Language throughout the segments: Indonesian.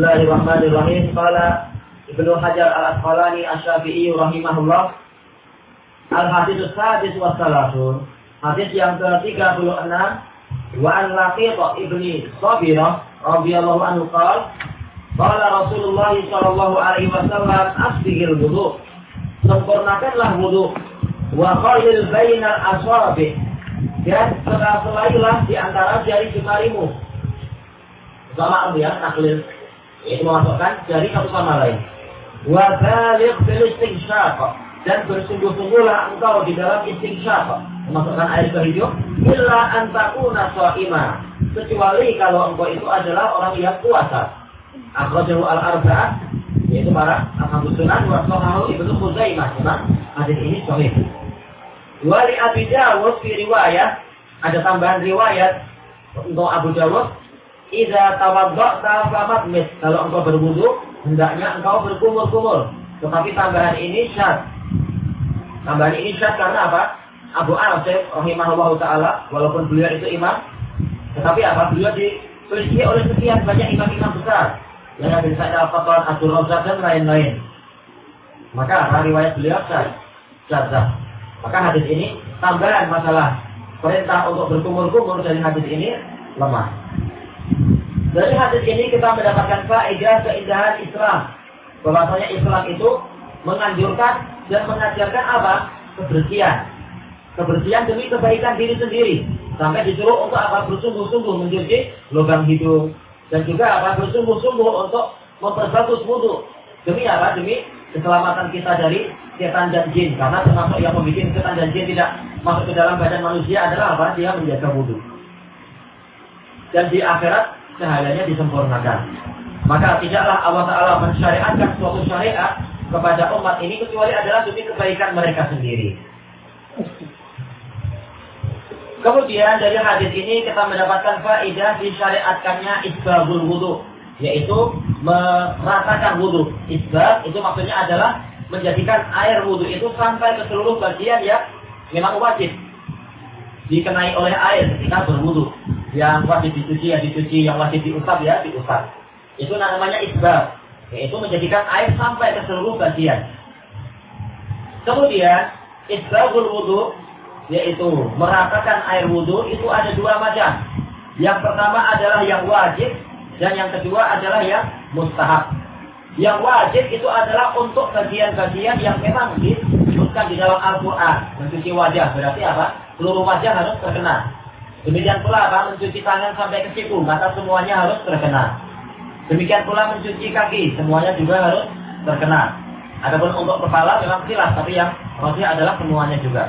Bismillahirrahmanirrahim. Qala Ibnu Hajar Al-Asqalani Asy-Syafi'i rahimahullah. Al-Hadits Sadis wa Salasun. Hadis yang ke-36 wa an Laqit ibni Sabirah radhiyallahu anhu qala qala Rasulullah sallallahu alaihi wasallam asbihil wudu. Sempurnakanlah wudu wa khalil bainal asabi dan sela-selailah di antara jari jemarimu. Sama ya, taklil itu memasukkan dari satu sama lain. Wa balik bil istinsyaq dan bersungguh-sungguhlah engkau di dalam istinsyaq memasukkan air ke hidung illa antakuna shaima kecuali kalau engkau itu adalah orang yang puasa. Akhrajahu al-arba'ah yaitu para ashabus sunan wa sahahu ibnu Khuzaimah. Hadis ini sahih. Wali Abi Dawud di riwayat ada tambahan riwayat untuk Abu Dawud Iza tawadda'ta famadmis. Kalau engkau berwudu, hendaknya engkau berkumur-kumur. Tetapi tambahan ini syad. Tambahan ini syad karena apa? Abu Asim rahimahullah taala walaupun beliau itu imam, tetapi apa? Beliau diteliti oleh sekian banyak imam-imam besar. Yang ada Sa'id Al-Fatwan, Abdul Razak dan lain-lain. Maka riwayat beliau syad. Syad. Maka hadis ini tambahan masalah perintah untuk berkumur-kumur dari hadis ini lemah. Dari hadis ini kita mendapatkan faedah keindahan Islam. Bahwasanya Islam itu menganjurkan dan mengajarkan apa? Kebersihan. Kebersihan demi kebaikan diri sendiri. Sampai disuruh untuk apa? Bersungguh-sungguh mencuci lubang hidung. Dan juga apa? Bersungguh-sungguh untuk memperbagus wudhu. Demi apa? Demi keselamatan kita dari setan dan jin. Karena termasuk yang membuat setan dan jin tidak masuk ke dalam badan manusia adalah apa? Dia menjaga wudhu. Dan di akhirat cahayanya disempurnakan. Maka tidaklah Allah Ta'ala mensyariatkan suatu syariat kepada umat ini kecuali adalah demi kebaikan mereka sendiri. Kemudian dari hadis ini kita mendapatkan faedah disyariatkannya isbabul wudhu, yaitu meratakan wudhu. Isbab itu maksudnya adalah menjadikan air wudhu itu sampai ke seluruh bagian yang memang wajib dikenai oleh air ketika berwudhu yang wajib dicuci ya dicuci, yang wajib diusap ya diusap. Itu namanya isbab, yaitu menjadikan air sampai ke seluruh bagian. Kemudian isbabul wudhu yaitu meratakan air wudhu itu ada dua macam. Yang pertama adalah yang wajib dan yang kedua adalah yang mustahab. Yang wajib itu adalah untuk bagian-bagian yang memang disebutkan di dalam Al-Quran. Mencuci wajah berarti apa? Seluruh wajah harus terkena. Demikian pula apa? Mencuci tangan sampai ke siku, maka semuanya harus terkena. Demikian pula mencuci kaki, semuanya juga harus terkena. Adapun untuk kepala memang silas, tapi yang maksudnya adalah semuanya juga.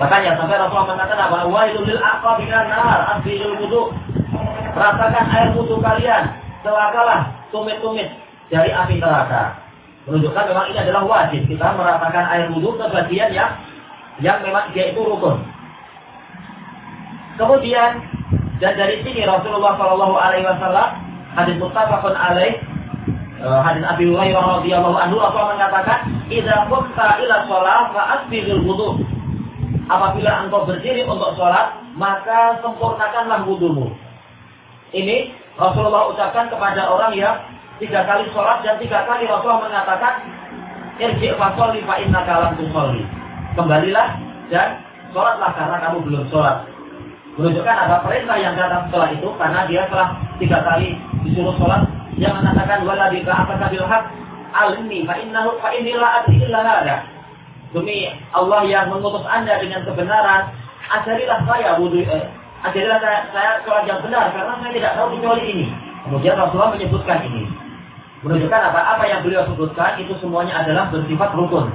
Makanya sampai Rasulullah mengatakan apa? Wailul lil aqabinan nar asbilul wudu. Rasakan air wudu kalian, celakalah tumit-tumit dari api neraka. Menunjukkan memang ini adalah wajib kita merasakan air wudu ke bagian yang yang memang dia itu rukun. Kemudian dan dari sini Rasulullah Shallallahu Alaihi Wasallam hadis muttafaqun alaih uh, hadis Abi Hurairah radhiyallahu anhu Rasulullah mengatakan idza qumta ila shalah fa asbighil wudu. Apabila engkau berdiri untuk sholat maka sempurnakanlah wudhumu ini Rasulullah ucapkan kepada orang yang tiga kali sholat dan tiga kali Rasulullah mengatakan irji fasoli fa inna kalam tusolli. Kembalilah dan sholatlah karena kamu belum sholat menunjukkan ada perintah yang datang setelah itu karena dia telah tiga kali disuruh sholat. Yang mengatakan wala bika apa bil haq? Alni fa innahu fa inni la adri illa hada. Demi Allah yang mengutus anda dengan kebenaran ajarilah saya wudhu eh, ajarilah saya, saya sholat yang benar karena saya tidak tahu kecuali ini. Kemudian Rasulullah menyebutkan ini. Menunjukkan apa apa yang beliau sebutkan itu semuanya adalah bersifat rukun.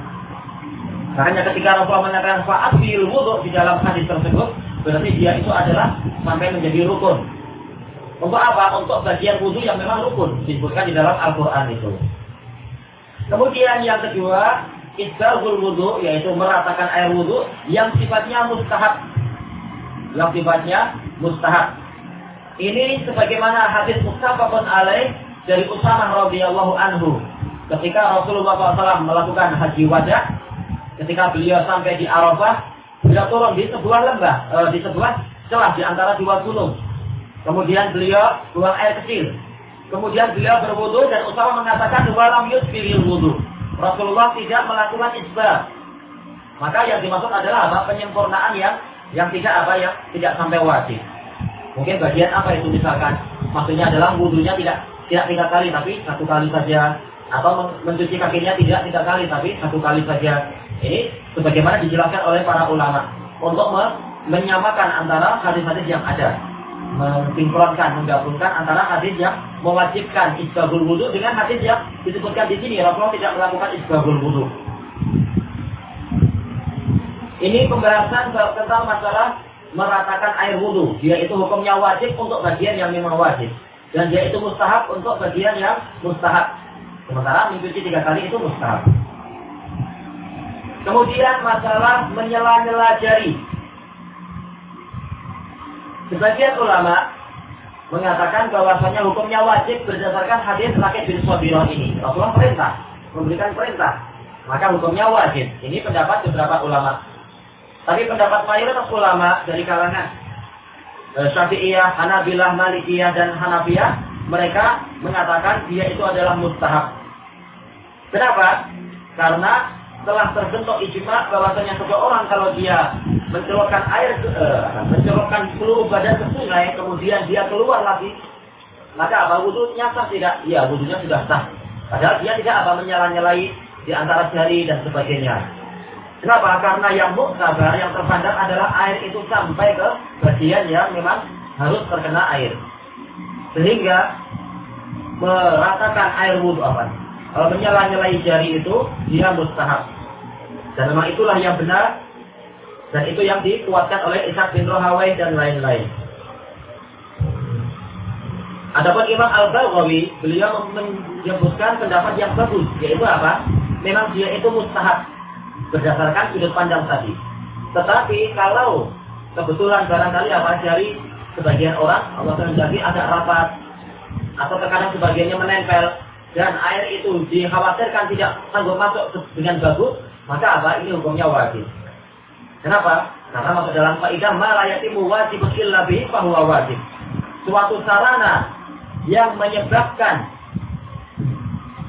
Makanya ketika Rasulullah mengatakan fa'at bil wudhu di dalam hadis tersebut, berarti dia itu adalah sampai menjadi rukun. Untuk apa? Untuk bagian wudhu yang memang rukun disebutkan di dalam Al-Quran itu. Kemudian yang kedua, isbagul wudhu yaitu meratakan air wudhu yang sifatnya mustahab. Yang sifatnya mustahab. Ini sebagaimana hadis muttafaqun alaih dari Usamah radhiyallahu anhu ketika Rasulullah SAW melakukan haji wajah ketika beliau sampai di Arafah, beliau turun di sebuah lembah, e, di sebuah celah di antara dua gunung. Kemudian beliau buang air kecil Kemudian beliau berwudu dan Usama mengatakan walam yusbiril wudu. Rasulullah tidak melakukan isbah. Maka yang dimaksud adalah apa? Penyempurnaan yang yang tidak apa ya? Tidak sampai wajib. Mungkin bagian apa itu misalkan? Maksudnya adalah wudhunya tidak tidak tiga kali tapi satu kali saja atau mencuci kakinya tidak tiga kali tapi satu kali saja. Ini sebagaimana dijelaskan oleh para ulama untuk menyamakan antara hadis-hadis yang ada mensinkronkan, menggabungkan antara hadis yang mewajibkan isbahul wudhu dengan hadis yang disebutkan di sini Rasulullah tidak melakukan isbahul wudhu. Ini pembahasan tentang masalah meratakan air wudhu. Dia itu hukumnya wajib untuk bagian yang memang wajib. Dan dia itu mustahab untuk bagian yang mustahab. Sementara mencuci tiga kali itu mustahab. Kemudian masalah menyela-nyela jari. Sebagian ulama mengatakan bahwasanya hukumnya wajib berdasarkan hadis Rakib bin Sabirah ini. Rasulullah perintah, memberikan perintah. Maka hukumnya wajib. Ini pendapat beberapa ulama. Tapi pendapat mayoritas ulama dari kalangan eh, Syafi'iyah, Hanabilah, Malikiyah, dan Hanafiyah, mereka mengatakan dia itu adalah mustahab. Kenapa? Karena telah terbentuk ijma bahwasanya seseorang kalau dia mencelupkan air uh, mencelupkan seluruh badan ke sungai kemudian dia keluar lagi maka apa wudhunya sah tidak? Iya wudhunya sudah sah. Padahal dia tidak apa menyala-nyalai di antara jari dan sebagainya. Kenapa? Karena yang muktabar, yang terpandang adalah air itu sampai ke bagian yang memang harus terkena air. Sehingga meratakan air wudhu apa? Kalau menyala-nyalai jari itu, dia mustahab. Dan memang itulah yang benar dan itu yang dikuatkan oleh Ishaq bin Rohawai dan lain-lain. Adapun Imam Al-Baghawi, beliau menyebutkan pendapat yang bagus, yaitu apa? Memang dia itu mustahab berdasarkan sudut pandang tadi. Tetapi kalau kebetulan barangkali apa dari sebagian orang Allah menjadi agak rapat atau terkadang sebagiannya menempel dan air itu dikhawatirkan tidak sanggup masuk dengan bagus, maka apa? Ini hukumnya wajib. Kenapa? Karena masuk dalam kaidah ma layatimu wajib illa bihi fahuwa wajib. Suatu sarana yang menyebabkan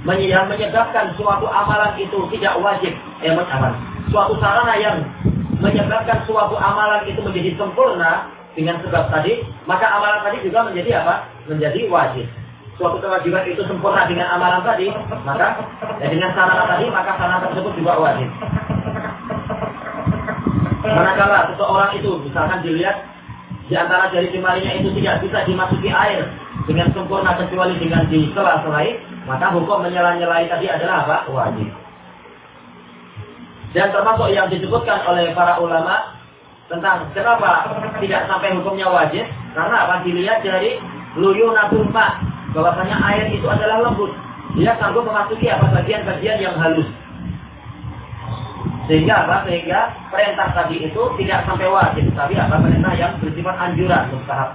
yang menyebabkan suatu amalan itu tidak wajib eh amal. Suatu sarana yang menyebabkan suatu amalan itu menjadi sempurna dengan sebab tadi, maka amalan tadi juga menjadi apa? Menjadi wajib. Suatu kewajiban itu sempurna dengan amalan tadi, maka ya dengan sarana tadi, maka sarana tersebut juga wajib. Manakala seseorang itu misalkan dilihat di antara jari jemarinya itu tidak bisa dimasuki air dengan sempurna kecuali dengan di sela-selai, maka hukum menyela-nyelai tadi adalah apa? Wajib. Dan termasuk yang disebutkan oleh para ulama tentang kenapa tidak sampai hukumnya wajib, karena apa? Dilihat dari luyunatul ma, bahwasanya air itu adalah lembut. Dia sanggup memasuki apa bagian-bagian yang halus. Sehingga apa? Sehingga perintah tadi itu tidak sampai wajib, tapi apa? Perintah yang bersifat anjuran, mustahab.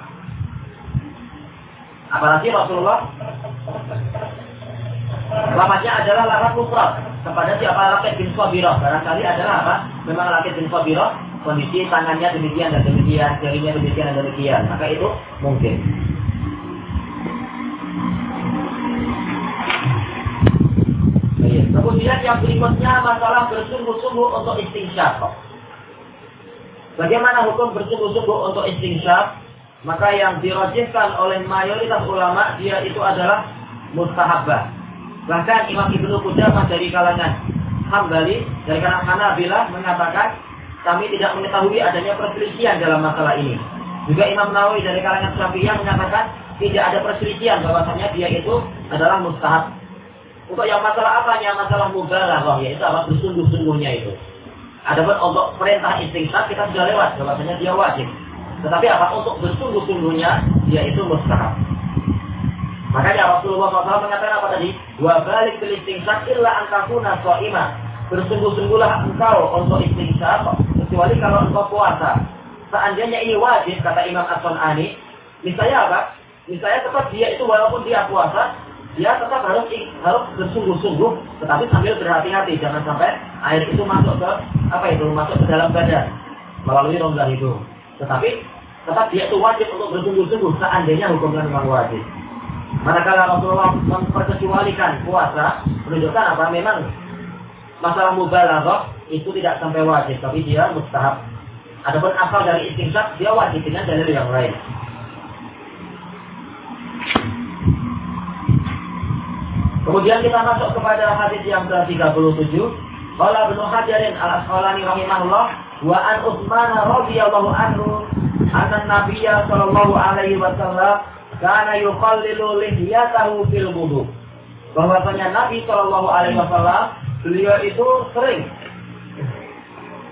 Apalagi Rasulullah Lafaznya adalah lafaz mufrad kepada siapa Lakit bin Sabirah. Barangkali adalah apa? Memang Lakit bin Sabirah kondisi tangannya demikian dan demikian, jarinya demikian dan demikian. Maka itu mungkin. Kemudian yang berikutnya masalah bersungguh-sungguh untuk istingsyaf. Bagaimana hukum bersungguh-sungguh untuk istingsyaf? Maka yang dirojihkan oleh mayoritas ulama dia itu adalah mustahabah. Bahkan Imam Ibnu Qudamah dari kalangan Hambali dari kalangan Hanabilah mengatakan kami tidak mengetahui adanya perselisihan dalam masalah ini. Juga Imam Nawawi dari kalangan Syafi'iyah mengatakan tidak ada perselisihan bahwasanya dia itu adalah mustahab. Untuk yang masalah apa? Yang masalah mubalah, yaitu apa bersungguh-sungguhnya itu. Adapun untuk perintah istighfar kita sudah lewat, bahwasanya dia wajib. Tetapi apa? Untuk bersungguh-sungguhnya dia itu mustahab. Makanya Rasulullah SAW mengatakan apa tadi? Wa balik bil istighfar illa antakuna so'ima. Bersungguh-sungguhlah engkau untuk istighfar kecuali kalau engkau puasa. Seandainya ini wajib kata Imam As-Sunani, misalnya apa? Misalnya tetap dia itu walaupun dia puasa, dia tetap harus harus bersungguh-sungguh, tetapi sambil berhati-hati jangan sampai air itu masuk ke apa itu masuk ke dalam badan melalui rongga itu. Tetapi tetap dia itu wajib untuk bersungguh-sungguh seandainya hukumnya memang wajib. Manakala Rasulullah memperkecualikan puasa, menunjukkan apa? Memang masalah mubalaghah itu tidak sampai wajib, tapi dia mustahab. Adapun asal dari istimsak dia wajib dengan dalil yang lain. Kemudian kita masuk kepada hadis yang ke-37. Qala Ibnu Hajarin al-Asqalani rahimahullah wa an Utsman radhiyallahu anhu anna Nabiyya sallallahu alaihi wasallam kana yukhallilu lihyatahu fil wudu. Bahwasanya Nabi sallallahu alaihi wasallam beliau itu sering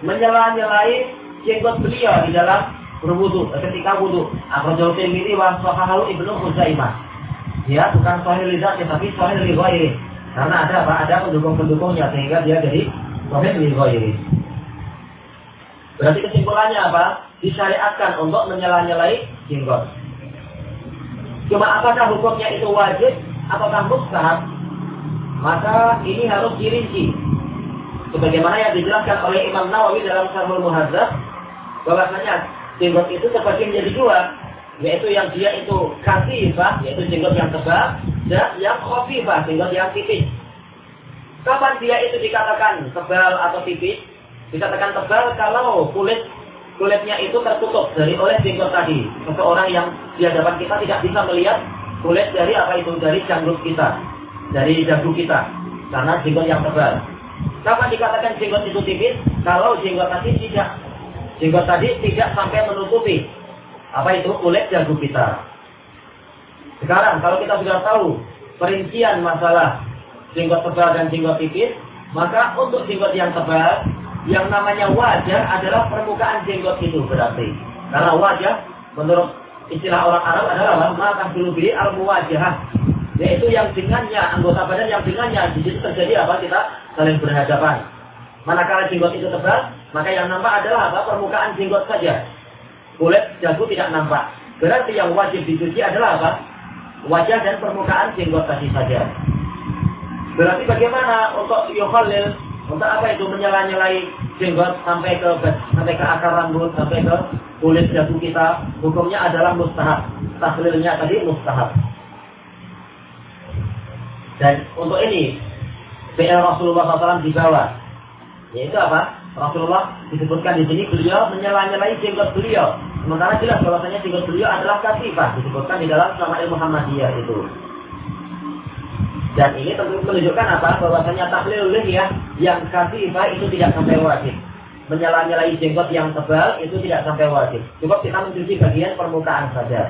menyela-nyelai jenggot beliau di dalam berwudu ketika wudu. Akhrajahu Tirmidzi wa sahahahu Ibnu Khuzaimah. Ya, bukan sahih lidah tapi sahih li Karena ada apa? Ada pendukung-pendukungnya sehingga dia jadi sahih li Berarti kesimpulannya apa? Disyariatkan untuk menyela-nyelai jenggot. Cuma apakah hukumnya itu wajib ataukah mustahab? Maka ini harus dirinci. Sebagaimana yang dijelaskan oleh Imam Nawawi dalam Syarhul Muhadzab bahwasanya jenggot itu terbagi menjadi dua, yaitu yang dia itu kasifah, yaitu jenggot yang tebal, dan yang khafifah, jenggot yang tipis. Kapan dia itu dikatakan tebal atau tipis? Dikatakan tebal kalau kulit kulitnya itu tertutup dari oleh jenggot tadi. Seseorang yang di hadapan kita tidak bisa melihat kulit dari apa itu dari janggut kita, dari jagu kita, karena jenggot yang tebal. Kapan dikatakan jenggot itu tipis? Kalau jenggot tadi tidak jenggot tadi tidak sampai menutupi apa itu kulit jago kita. Sekarang kalau kita sudah tahu perincian masalah jenggot tebal dan jenggot tipis, maka untuk jenggot yang tebal, yang namanya wajah adalah permukaan jenggot itu berarti. Karena wajah menurut istilah orang Arab adalah maka dulu beli al wajah yaitu yang dengannya anggota badan yang dengannya di situ terjadi apa kita saling berhadapan. Manakala jenggot itu tebal, maka yang nampak adalah apa permukaan jenggot saja kulit jago tidak nampak. Berarti yang wajib dicuci adalah apa? Wajah dan permukaan jenggot tadi saja. Berarti bagaimana untuk yukhalil? Untuk apa itu menyela-nyelai jenggot sampai ke sampai ke akar rambut, sampai ke kulit jago kita? Hukumnya adalah mustahab. Tahlilnya tadi mustahab. Dan untuk ini, PL Rasulullah SAW dibawa. Yaitu apa? Rasulullah disebutkan di sini beliau menyela-nyelai jenggot beliau. Sementara jelas bahwasanya jenggot beliau adalah kasifah disebutkan di dalam Syama'il Muhammadiyah itu. Dan ini tentu menunjukkan apa? Bahwasanya tahlil ya yang kasifah itu tidak sampai wajib. Menyela-nyelai jenggot yang tebal itu tidak sampai wajib. Cukup kita mencuci bagian permukaan saja.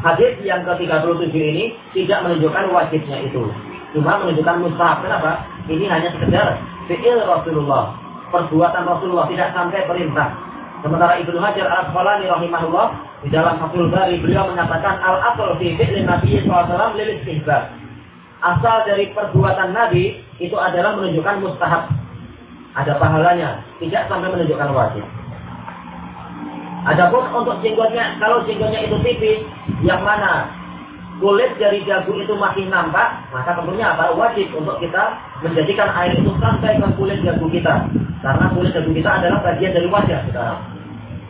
Hadis yang ke-37 ini tidak menunjukkan wajibnya itu. Cuma menunjukkan mustahab. Kenapa? Ini hanya sekedar fi'il Rasulullah. Perbuatan Rasulullah tidak sampai perintah. Sementara Ibnu Hajar al-Asqalani rahimahullah di dalam Fathul Bari beliau menyatakan al-asl fi fi'lin Nabi SAW lil istihbab. Asal dari perbuatan Nabi itu adalah menunjukkan mustahab. Ada pahalanya, tidak sampai menunjukkan wajib. Adapun untuk jenggotnya, kalau jenggotnya itu tipis, yang mana kulit dari jagung itu masih nampak, maka tentunya apa? Wajib untuk kita menjadikan air itu sampai ke kulit jagung kita. Karena kulit jagung kita adalah bagian dari wajah sekarang.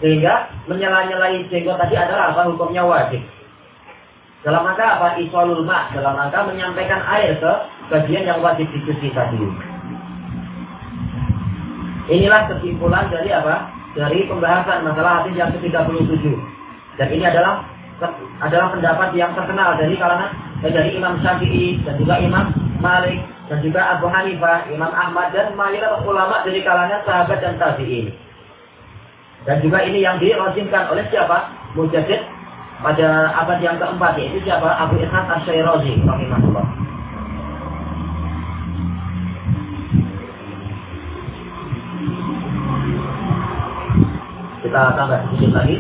Sehingga menyela-nyelai jenggot tadi adalah apa? Hukumnya wajib. Dalam rangka apa? Isolul mak. Dalam rangka menyampaikan air ke bagian yang wajib dicuci tadi. Inilah kesimpulan dari apa? Dari pembahasan masalah hadis yang ke-37. Dan ini adalah adalah pendapat yang terkenal dari kalangan eh, dari Imam Syafi'i dan juga Imam Malik dan juga Abu Hanifah, Imam Ahmad dan mayoritas ulama dari kalangan sahabat dan tabi'in. Dan juga ini yang dirojimkan oleh siapa? Mujahid pada abad yang keempat yaitu siapa? Abu Ishaq Asy-Syairazi rahimahullah. Kita tambah sedikit lagi.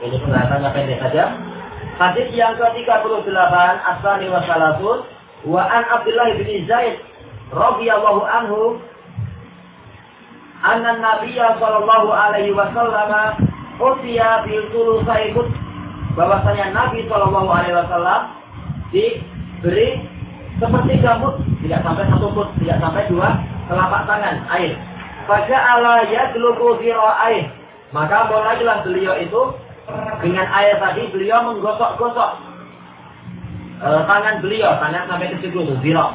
Ini pembahasannya pendek saja. Hadis yang ke-38 Asani wa salatun wa an Abdullah bin Zaid radhiyallahu anhu anna Nabiya sallallahu alaihi wasallam utiya bil tulusaikut bahwasanya Nabi sallallahu alaihi wasallam diberi seperti gambut tidak sampai satu foot tidak sampai dua telapak tangan air. Pada Allah ya dulu air. Maka mulailah beliau itu dengan air tadi beliau menggosok-gosok. uh, tangan beliau, tangan sampai ke siku itu, zirok.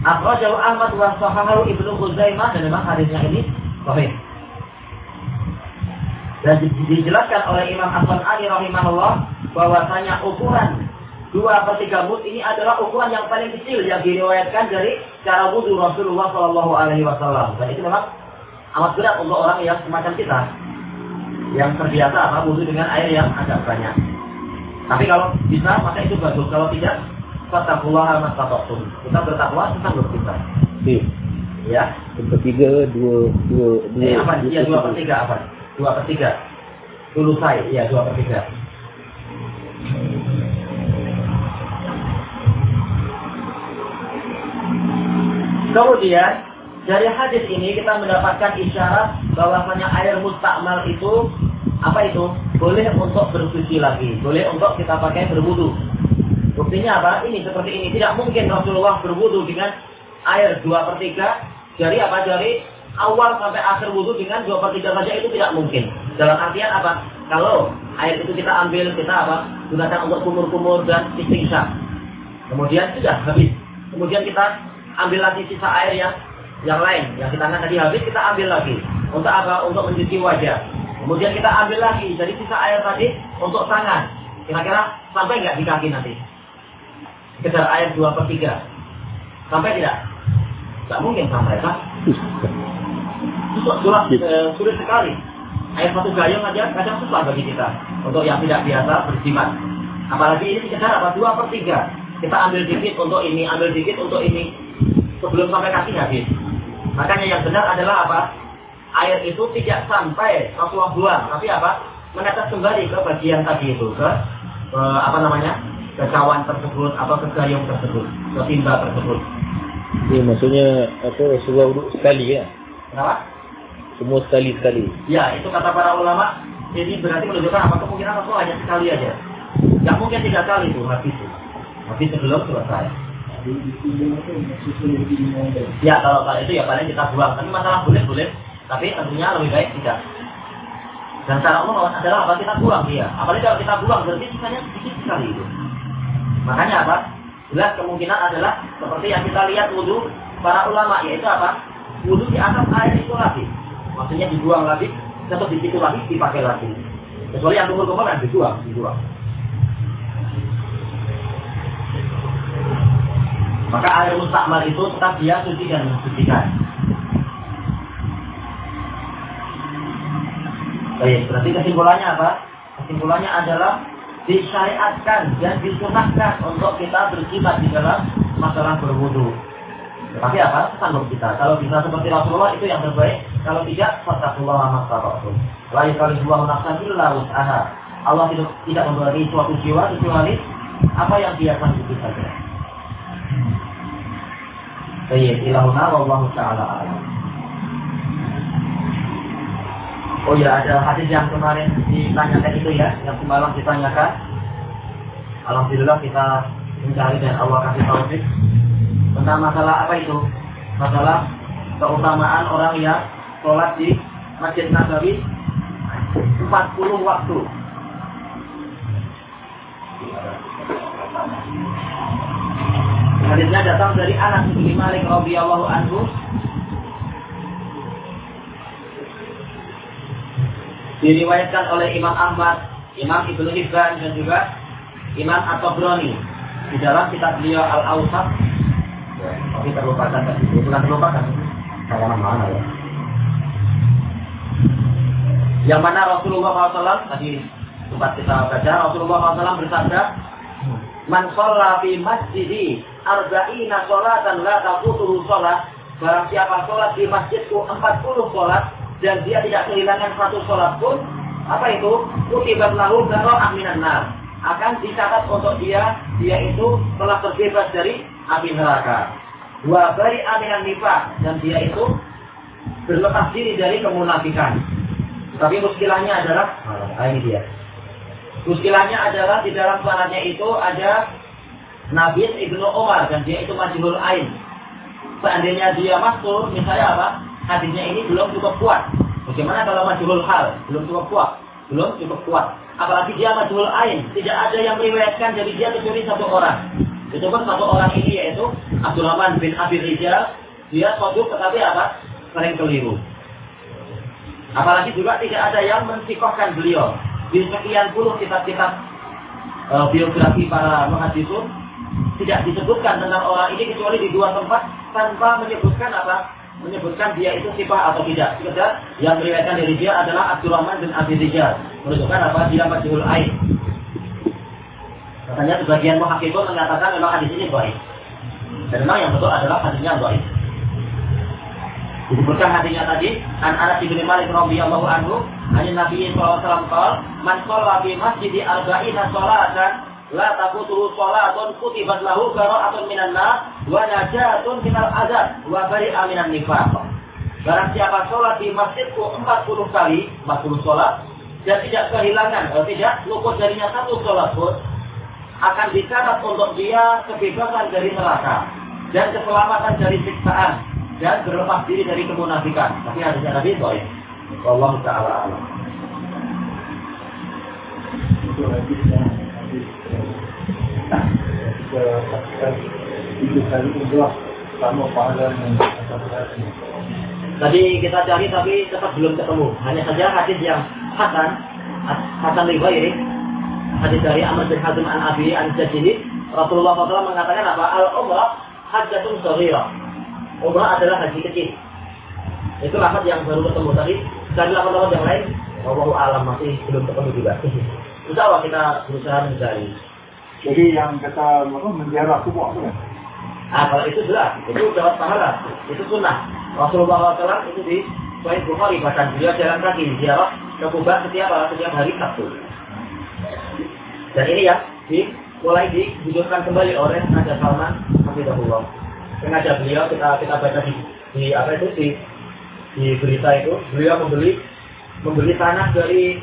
Akhrajahu Ahmad wa sahahahu Ibnu Khuzaimah dan memang hadisnya ini sahih. Dan dijelaskan oleh Imam Hasan Ali rahimahullah bahwasanya ukuran dua per tiga mut ini adalah ukuran yang paling kecil yang diriwayatkan dari cara wudhu Rasulullah Shallallahu Alaihi Wasallam. Dan itu memang amat berat untuk orang yang semacam kita yang terbiasa apa wudhu dengan air yang agak banyak. Tapi kalau bisa maka itu bagus. Kalau tidak, Fattakullah mastata'tum. Kita bertakwa kita. Iya. Ya. Ketiga dua dua dua. Eh, apa? Iya dua per tiga apa? Dua per tiga. Tulusai, iya dua per tiga. Kemudian dari hadis ini kita mendapatkan isyarat bahwasanya air mustakmal itu apa itu? Boleh untuk bersuci lagi, boleh untuk kita pakai berwudu. Buktinya apa? Ini seperti ini. Tidak mungkin Rasulullah berwudu dengan air dua per tiga. Dari apa? Dari awal sampai akhir wudu dengan dua per tiga saja itu tidak mungkin. Dalam artian apa? Kalau air itu kita ambil, kita apa? Gunakan untuk kumur-kumur dan istingsah. Kemudian sudah habis. Kemudian kita ambil lagi sisa air yang yang lain. Yang kita tadi habis, kita ambil lagi. Untuk apa? Untuk mencuci wajah. Kemudian kita ambil lagi dari sisa air tadi untuk tangan. Kira-kira sampai nggak di kaki nanti? sekedar air dua per tiga. Sampai tidak? Tidak mungkin sampai kan? Susah, surat, e, sulit sekali. Air satu gayung aja kadang susah bagi kita. Untuk yang tidak biasa berjimat. Apalagi ini sekedar apa? Dua per tiga. Kita ambil dikit untuk ini, ambil dikit untuk ini. Sebelum sampai kaki habis. Makanya yang benar adalah apa? Air itu tidak sampai Rasulullah buang. Tapi apa? Menetes kembali ke bagian tadi itu. Ke, ke apa namanya? ke kawan tersebut atau ke gayung tersebut, ke timba tersebut. Ini maksudnya apa Rasulullah duduk sekali ya? Kenapa? Semua sekali-sekali. Ya, itu kata para ulama. Ini berarti menunjukkan apa kemungkinan Rasul hanya sekali aja. Tidak mungkin tiga kali itu habis itu. Habis sebelum selesai. Ya kalau kali itu ya paling kita buang. Tapi masalah boleh boleh. Tapi tentunya lebih baik tidak. Dan cara umum adalah apa kita buang dia. Apalagi kalau kita buang berarti sisanya sedikit sekali itu. Makanya apa? Jelas kemungkinan adalah seperti yang kita lihat wudhu para ulama yaitu apa? Wudhu di atas air itu lagi. Maksudnya dibuang lagi, atau di situ lagi dipakai lagi. Kecuali yang kumur-kumur kan dibuang, dibuang. Maka air mustakmal itu tetap dia suci dan mensucikan. Baik, berarti kesimpulannya apa? Kesimpulannya adalah disyariatkan dan disunahkan untuk kita berjimat di dalam masalah berwudu. Tapi apa? Sanggup kita. Kalau bisa seperti Rasulullah itu yang terbaik. Kalau tidak, fattakullah mastata'tum. La yukalifullahu nafsan illa wus'aha. Allah tidak memberi suatu jiwa kecuali apa yang dia sanggupi saja. Baik, ilahuna wallahu ta'ala Oh ya, ada hadis yang kemarin ditanyakan itu ya, yang semalam ditanyakan. Alhamdulillah kita mencari dan Allah kasih taufik tentang masalah apa itu? Masalah keutamaan orang yang sholat di Masjid Nabawi 40 waktu. Hadisnya datang dari anak bin Malik radhiyallahu anhu diriwayatkan oleh Imam Ahmad, Imam Ibnu Hibban dan juga Imam At-Tabrani di dalam kitab beliau Al-Awsat. Tapi terlupakan tadi, bukan terlupakan. Saya mana ya? Yang mana Rasulullah SAW tadi sempat kita baca Rasulullah SAW bersabda, Man sholla fi masjidi arba'ina sholatan la taqutuhu sholat. Barang siapa sholat di masjidku 40 sholat, dan dia tidak kehilangan satu sholat pun, apa itu? Kutibat lahu baro'ah minan nar. Akan dicatat untuk dia, dia itu telah terbebas dari api neraka. Dua bari aminan nifak. Dan dia itu berlepas diri dari kemunafikan. Tapi muskilahnya adalah, nah ini dia. Muskilahnya adalah di dalam sanadnya itu ada Nabi Ibnu Umar dan dia itu majhul ain. Seandainya dia masuk, misalnya apa? hadisnya ini belum cukup kuat. Bagaimana kalau majhul hal belum cukup kuat? belum cukup kuat. Apalagi dia majhul ain, tidak ada yang meriwayatkan dari dia kecuali satu orang. Itu pun satu orang ini yaitu Abdurrahman bin Abi Rijal. Dia soduk tetapi apa? Sering keliru. Apalagi juga tidak ada yang mensikohkan beliau. Sekian puluh kitab-kitab e, biografi para muhadisun tidak disebutkan tentang orang ini kecuali di dua tempat tanpa menyebutkan apa? Menyebutkan dia itu sifat atau tidak. Sekedar yang meriwayatkan dari dia adalah Abdurrahman bin Abi Rijal. Menunjukkan apa? Dia majhul ain. Katanya sebagian muhakikun mengatakan memang hadis ini baik. Dan memang yang betul adalah hadisnya baik. Disebutkan hadisnya tadi, an Anas bin Malik radhiyallahu anhu, hanya Nabi alaihi wasallam "Man shalla fi masjid arba'ina sholatan la taqutuhu sholatun kutibat lahu bara'atun minan nar wa najatun minal azab wa bari'a minan nifaq." Barang siapa sholat di masjidku 40 kali, 40 sholat, dan tidak kehilangan, atau tidak luput darinya satu sholat pun, akan dicatat untuk dia kebebasan dari neraka dan keselamatan dari siksaan dan berlepas diri dari kemunafikan. Tapi hadisnya Nabi ya. Allah Taala alam. Tadi kita cari tapi tetap belum ketemu. Hanya saja hadis yang Hasan, Hasan Riwayat hadis dari Amr bin Hazm an Abi an Jadihi Rasulullah SAW mengatakan apa? Al umrah hajjatun saghirah. Umrah adalah haji kecil. Itu lafaz yang baru ketemu tadi. Dari lafaz-lafaz yang lain, Allah alam masih belum ketemu juga. Insya Allah kita berusaha mencari. Jadi yang kata apa menjarah kubur itu kan? Ah, kalau itu jelas, itu dapat pahala, itu sunnah. Rasulullah SAW itu di Sahih Bukhari bahkan beliau jalan kaki ziarah ke Kubah setiap setiap hari Sabtu. Dan ini ya, di, mulai dibutuhkan kembali oleh Raja Salman Hafizahullah. Sengaja beliau kita kita baca di, di apa itu di di berita itu beliau membeli membeli tanah dari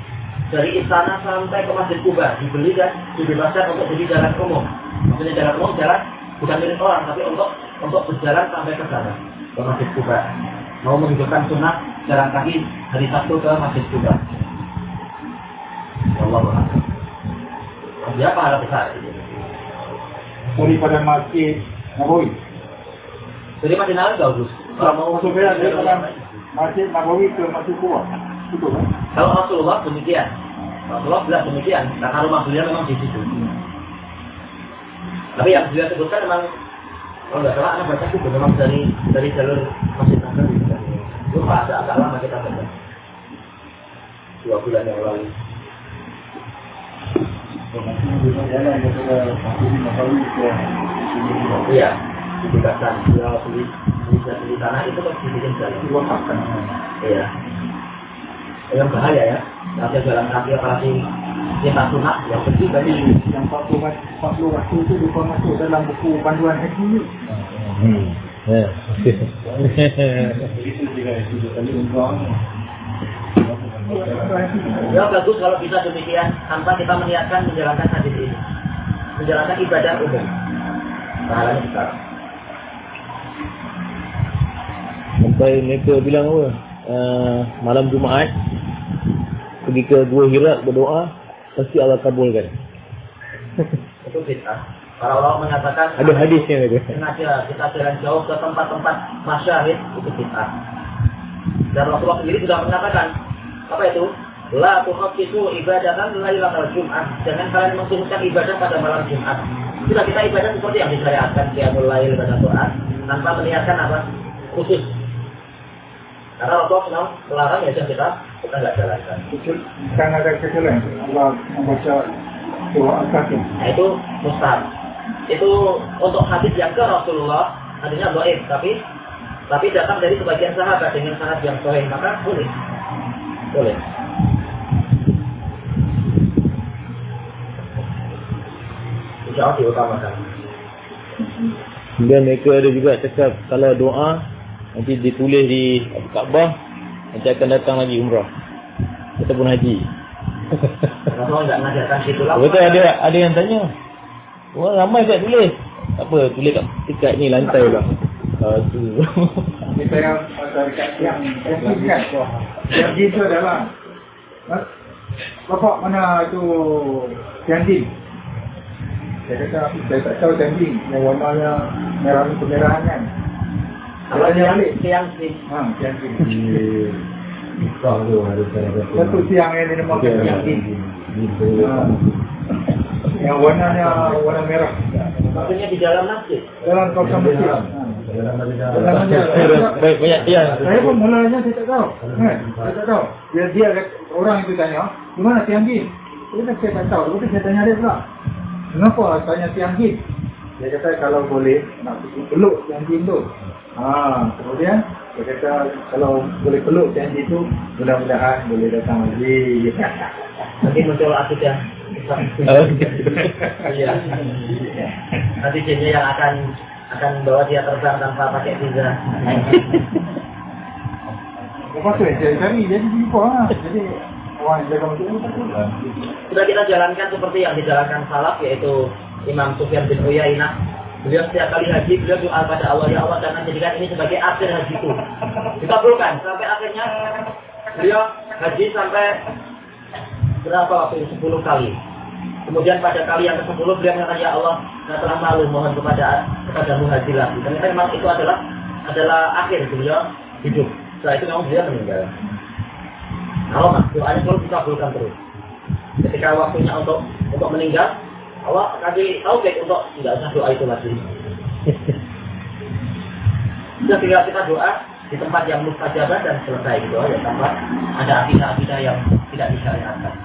dari istana sampai ke Masjid Kuba dibeli dan dibebaskan untuk jadi jalan umum. Maksudnya jalan umum jalan bukan milik orang tapi untuk untuk berjalan sampai ke sana ke Masjid Kuba. Mau menunjukkan sunnah jalan kaki hari Sabtu ke Masjid Kuba. Allah dia pahala besar. Daripada masjid Nabawi. Jadi masjid Nabawi bagus. Kalau mau masuk dia dalam masjid Nabawi ke masjid Kuba. Betul kan? Kalau Rasulullah demikian. Rasulullah bilang demikian. Karena rumah beliau memang di situ. Tapi yang beliau sebutkan memang kalau nggak salah anak baca itu memang dari dari jalur masjid Nabawi. Lupa ada agak lama kita baca. Dua bulan yang lalu. Iya, dibebaskan. Dia beli beli tanah itu kan dibikin jalan. Diwakafkan. Iya. Yang bahaya ya. Nanti jalan kaki apalagi kita sunat yang penting Jadi tadi yang 40 40 waktu itu dalam buku panduan haji. Hmm. Ya. Untuk Ya bagus kalau bisa demikian tanpa kita meniatkan menjalankan hadis ini. Menjalankan ibadah umum. Pahalanya besar. Sampai mereka bilang apa? Uh, malam Jumaat pergi ke Gua Hira berdoa pasti Allah kabulkan. Itu fitnah. Para ulama mengatakan Ada hadisnya gitu. sengaja kita jalan jauh ke tempat-tempat masyahid itu fitnah. Dan Rasulullah sendiri sudah mengatakan apa itu? La tuhaqiqu ibadatan lailatul Jum'ah. Jangan kalian mengkhususkan ibadah pada malam Jumat. Sudah kita ibadah seperti yang disyariatkan qiyamul lail pada Quran tanpa meniatkan apa? Khusus. Karena Rasulullah SAW melarang ya sudah kita kita nggak jalankan. Kan ada kesalahan. Allah membaca doa al-kafir. Nah itu mustahab. Itu untuk hadis yang ke Rasulullah hadisnya doif, tapi tapi datang dari sebagian sahabat dengan sanad yang sahih maka boleh. Boleh. Insya Allah diutamakan. Kemudian mereka ada juga cakap kalau doa nanti ditulis di Kaabah nanti akan datang lagi umrah ataupun haji. Betul ada ada yang tanya. Wah ramai tak tulis. Tak apa tulis kat dekat ni lantai lah. Satu. Kita yang dari yang yang Yang itu adalah Bapak mana tu Tianjin? Saya kata saya tak tahu Tianjin yang warnanya merah kemerahan kan. Kalau siang, siang sih. Ha, Tianjin. Kau tu harus saya kata. Satu siang yang dia nama Tianjin. Ha. Yang warnanya warna merah. Maksudnya di dalam masjid. Dalam kawasan masjid. Ha. Baik, banyak ya. Saya pun mulanya saya tak tahu. Kan? Saya tak tahu. Dia dia orang itu tanya, di mana Tianjin? Saya kata saya tak tahu. Lepas tu saya tanya dia pula. Kenapa tanya Tianjin? Dia kata kalau boleh nak peluk Tianjin tu. Ha, kemudian dia kata kalau boleh peluk Tianjin tu mudah-mudahan boleh datang lagi. Nanti muncul yang Oh. Iya. Nanti jinnya yang akan akan bawa dia terbang tanpa pakai visa. Lepas tu yang saya cari jadi lah. Jadi tak tahu. Sudah kita jalankan seperti yang dijalankan salaf yaitu Imam Sufyan bin Uyainah. Beliau setiap kali haji beliau doa pada Allah ya Allah jangan jadikan ini sebagai akhir hajiku. Dikabulkan sampai akhirnya beliau haji sampai berapa waktu itu? 10 kali. Kemudian pada kali yang ke-10 beliau mengatakan ya Allah, saya telah malu mohon kepada kepadamu haji lagi. Ternyata memang itu adalah adalah akhir beliau hidup. Setelah itu memang beliau meninggal. Allah mas, doanya selalu dikabulkan terus. Ketika waktunya untuk untuk meninggal, Awak kasih baik untuk tidak usah doa itu lagi. Kita tinggal kita doa di tempat yang mustajabah dan selesai gitu ya tempat ada akidah-akidah yang tidak bisa dilakukan.